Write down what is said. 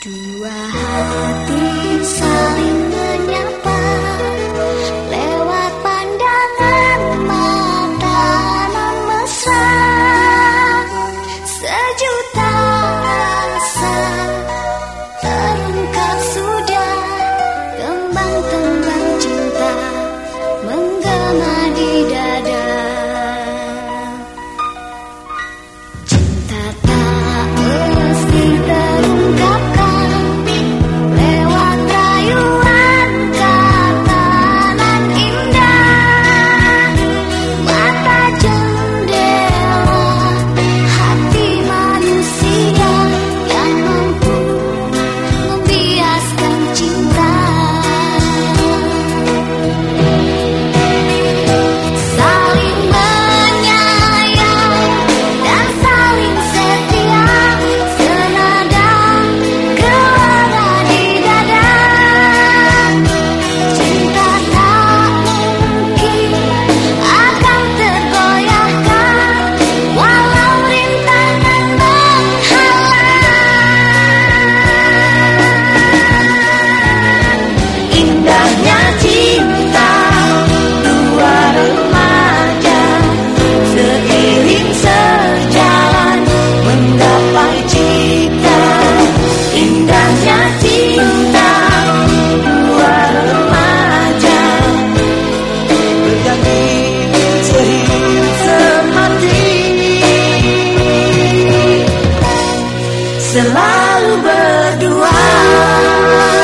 Do I have selalu berdua.